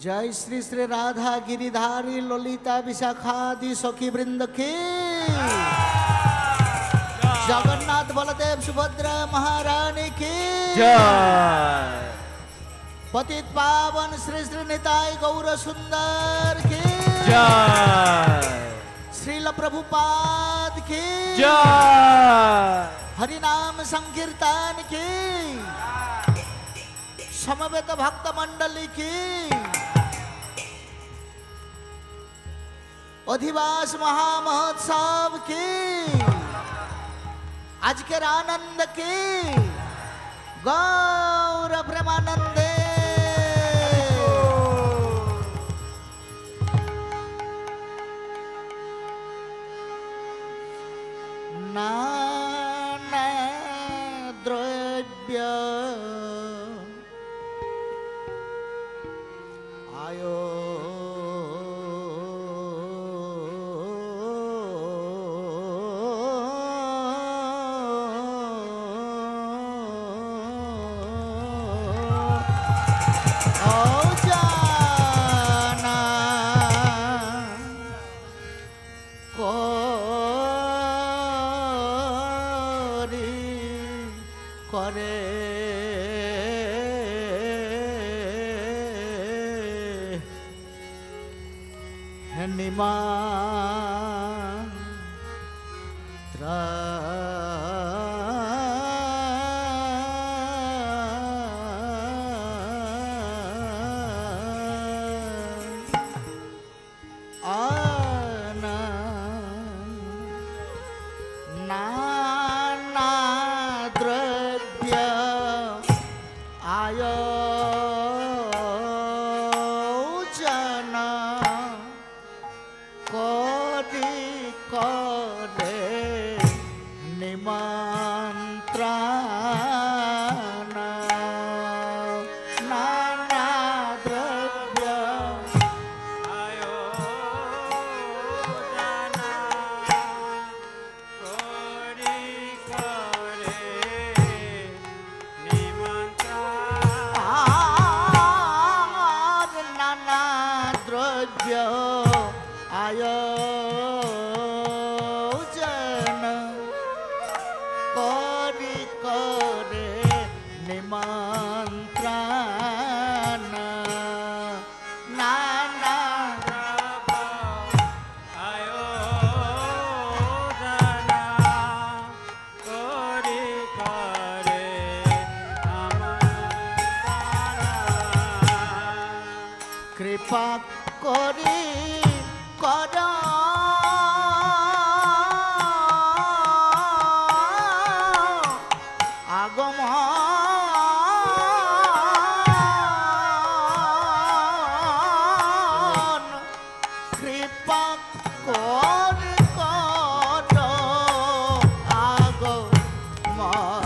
जय श्री श्री राधा गिरिधारी ललिता विशाखादि सखी वृंद की। जगन्नाथ बलदेव सुभद्रा महारानी की। जय। पतित पावन श्री श्री निताई गौर सुंदर की। जय। श्रील प्रभुपाद की। जय। हरि नाम संकीर्तन की। समवेत भक्त मंडली की। अधिवास महामहोत्सव की। आज के आनंद की। गौर प्रेमानंदे আগমন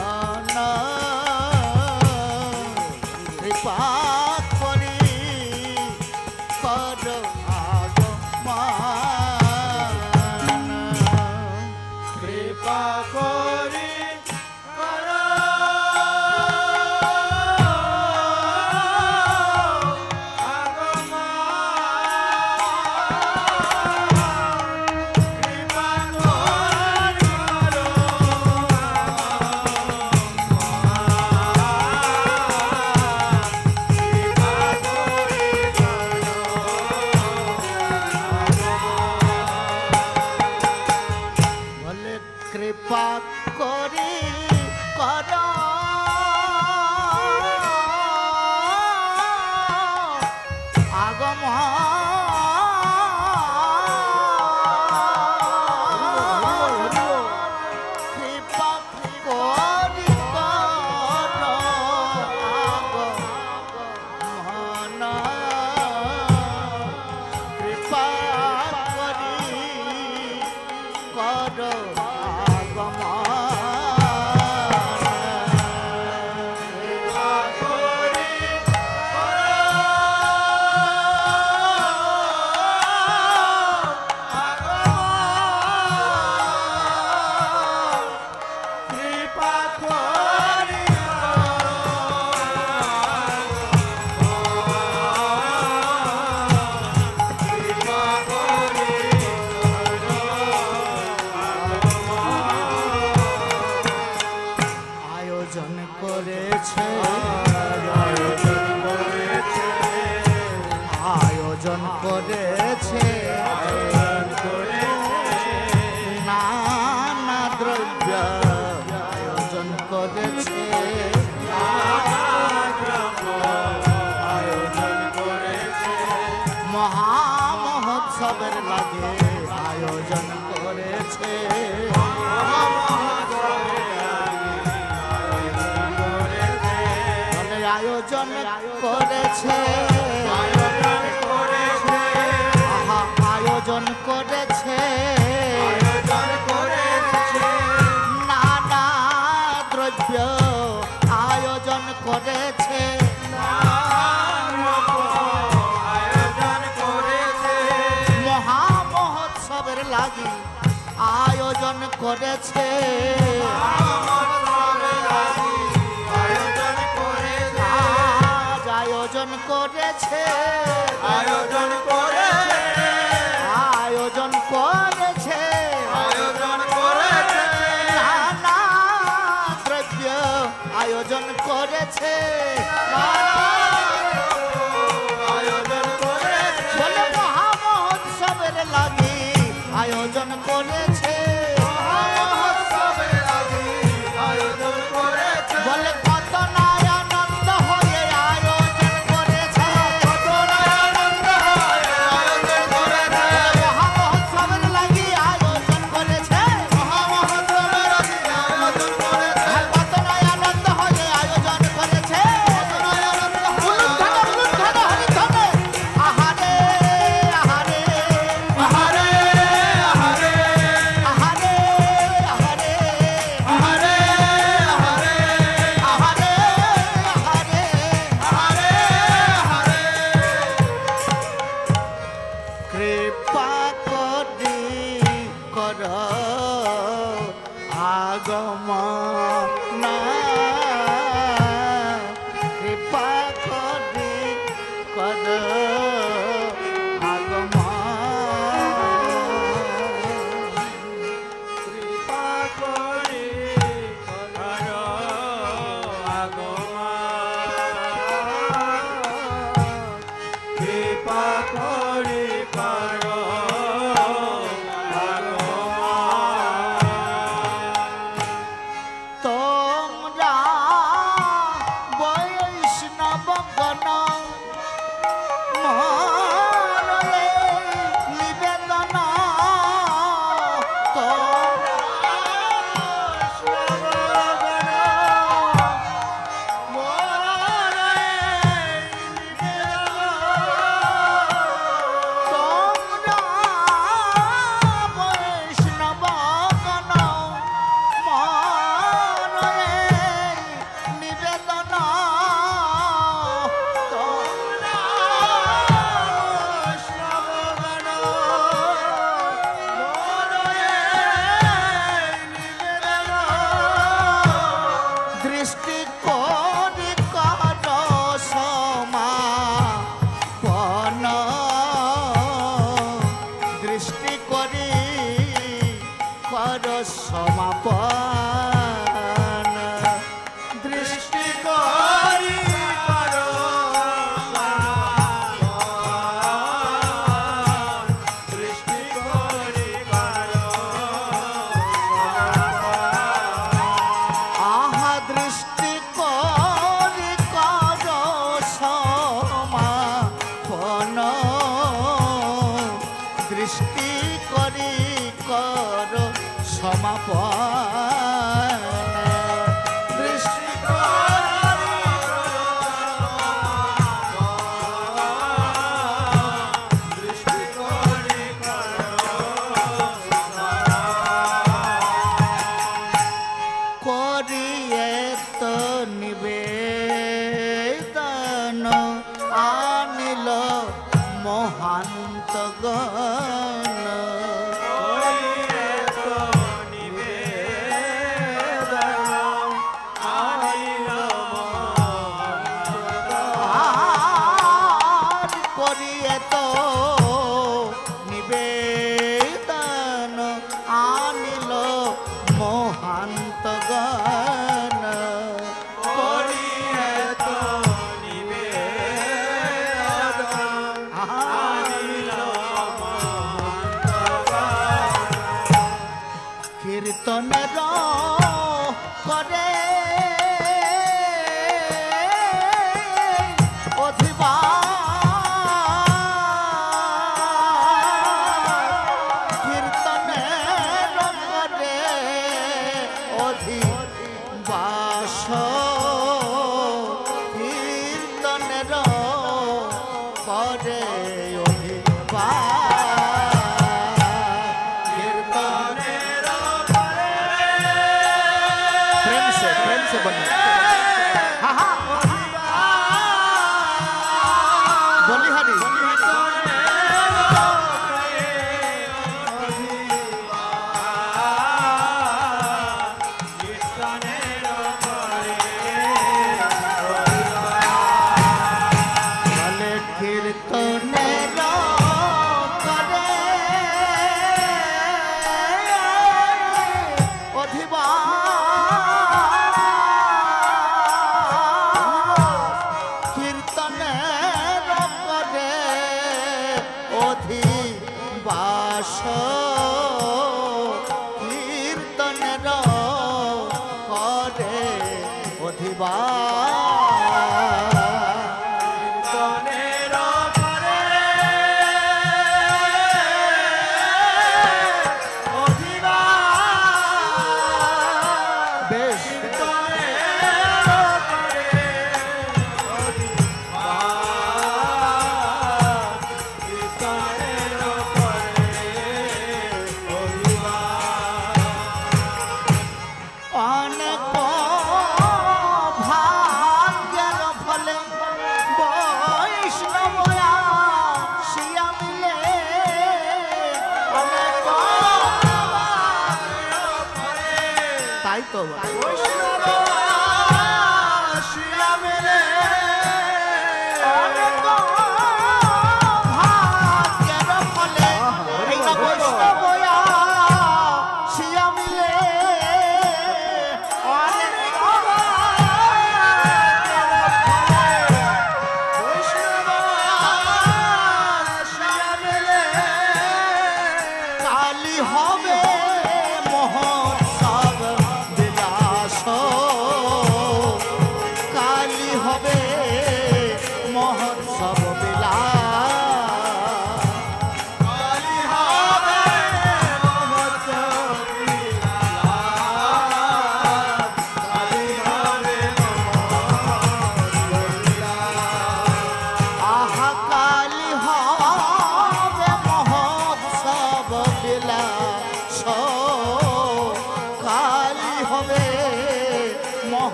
go. আয়োজন করেছে। Sadan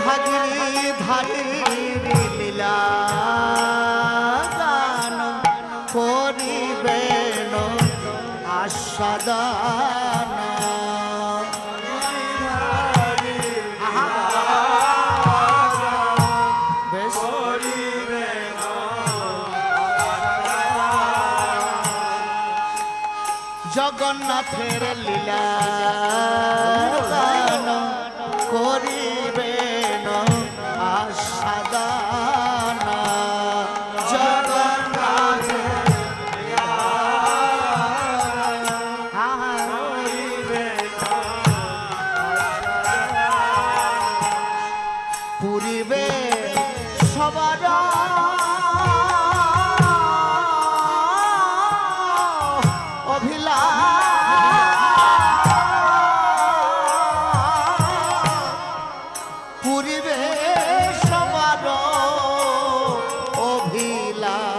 भजरी भजरी लीला love.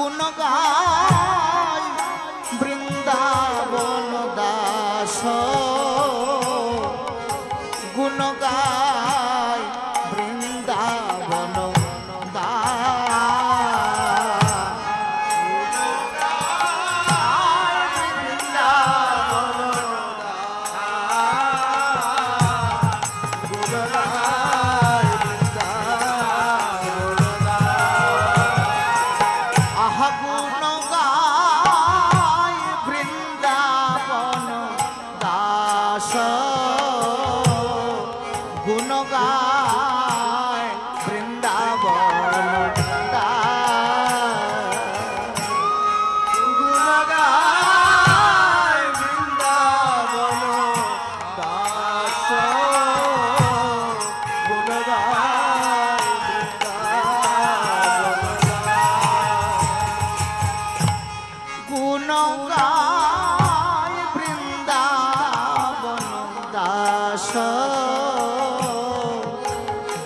গুণগা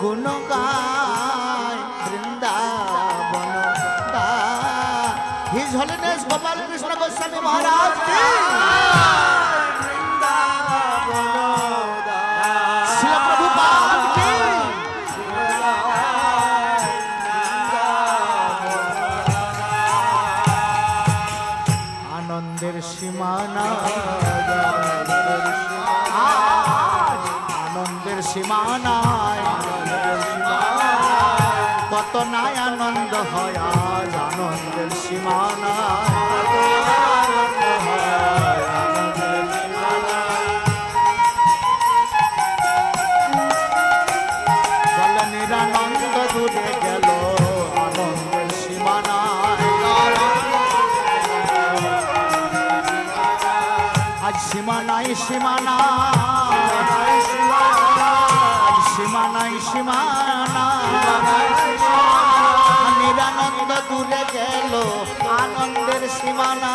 গুণ গায় বৃন্দাবন দা হিজ হলিনেস গোপাল কৃষ্ণ গোস্বামী মহারাজ সীমানাই সীমানা। সীমানাই সীমানা। নিরানন্দ দূরে গেল আনন্দের সীমানা।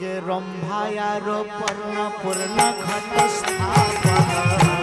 गे रम्भाया रो पर्ण पूर्ण घट स्थापना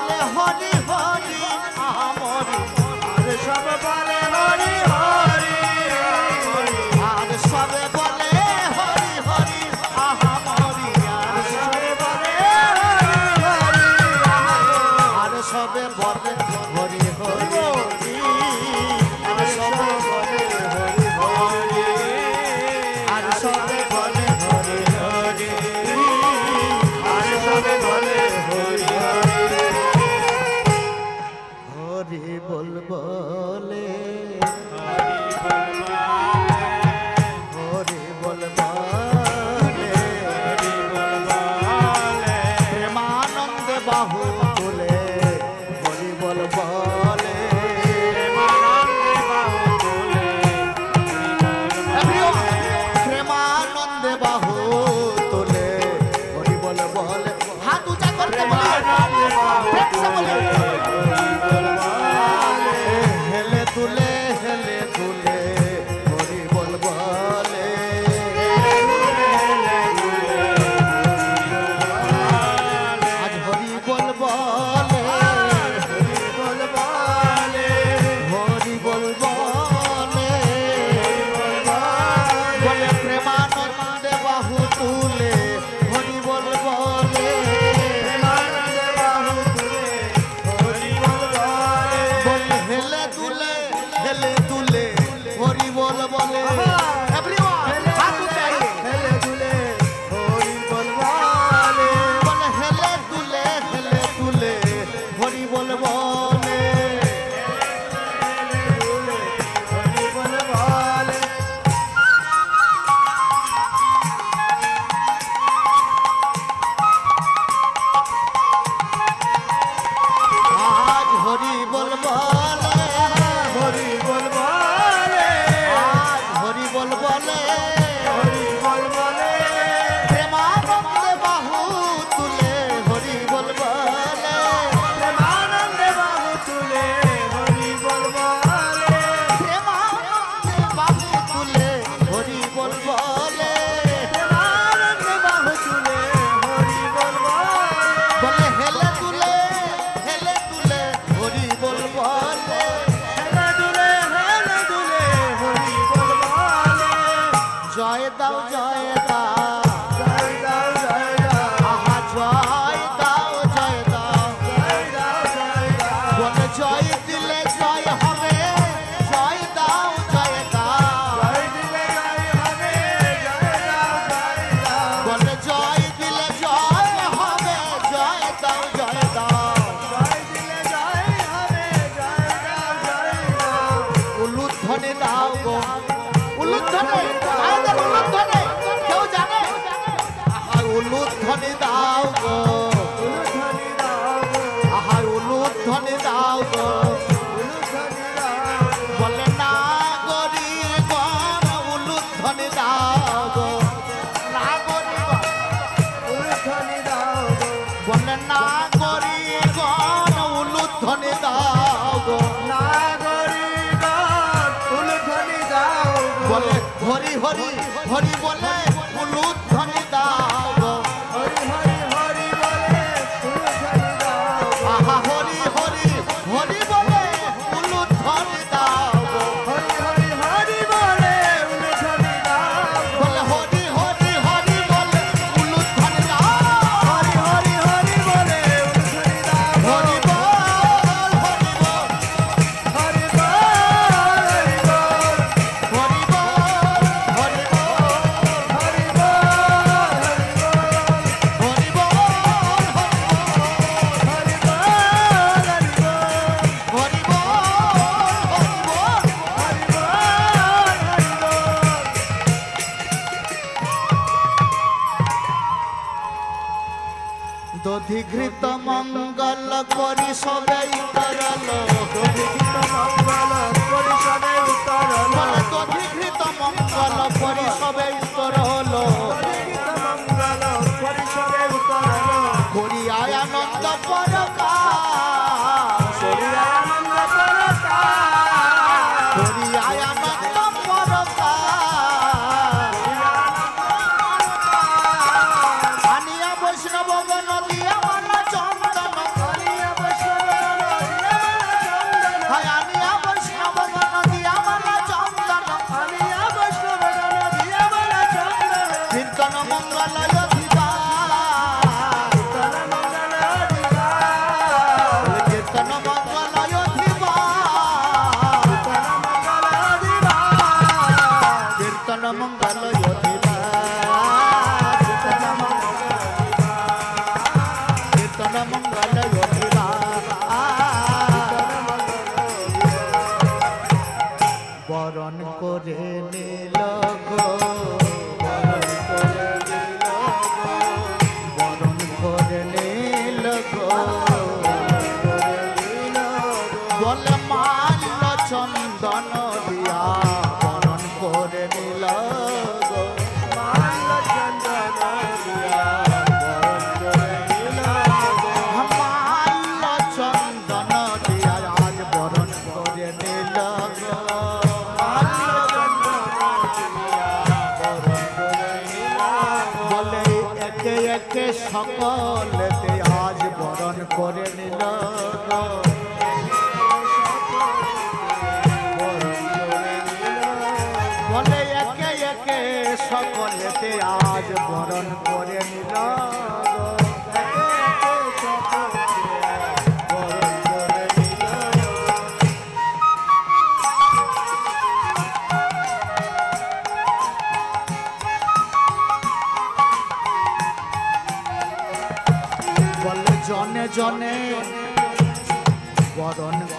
বলে হরি হরি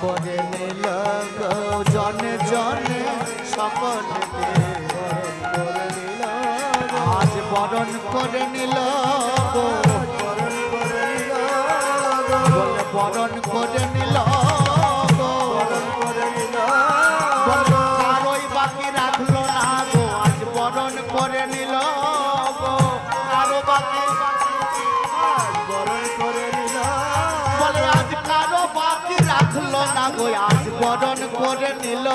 করে নিল জনে জনে সকলকে করে নিল আজ বরণ করে নিল বরণ করে নিল করে নিল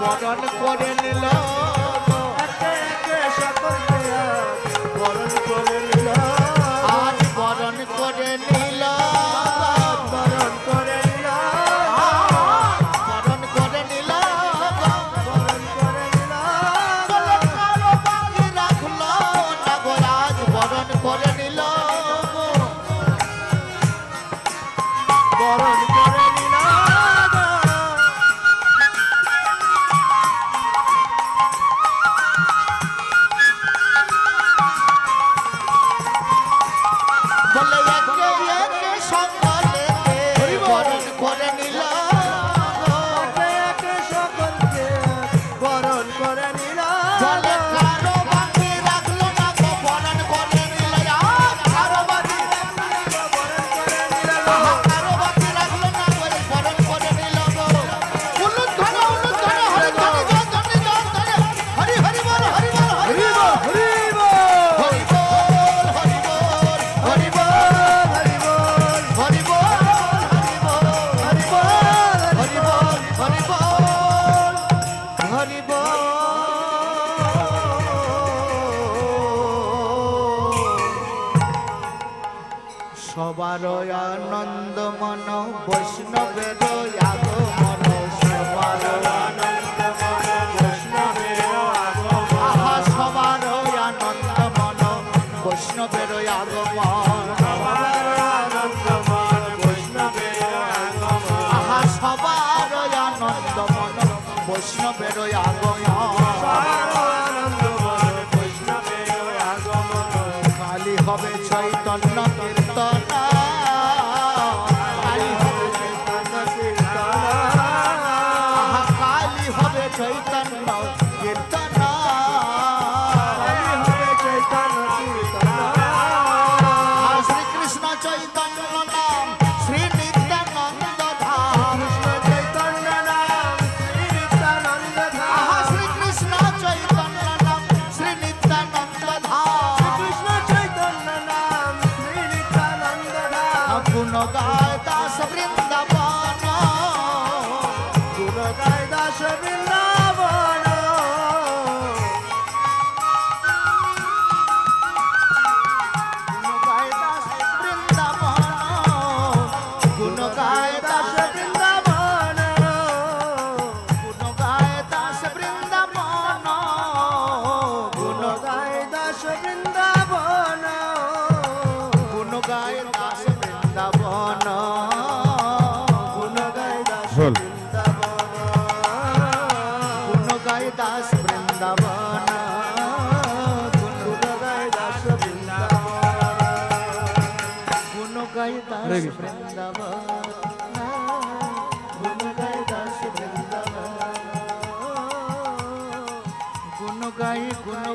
বরণ করে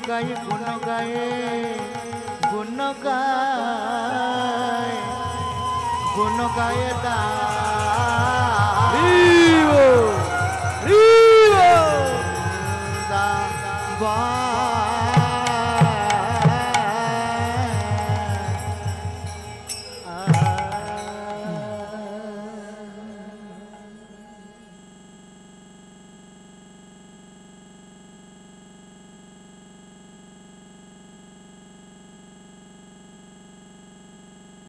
গাই গুণ গায়ে গুণ গায় গুণ গায়ে দা রিও দা।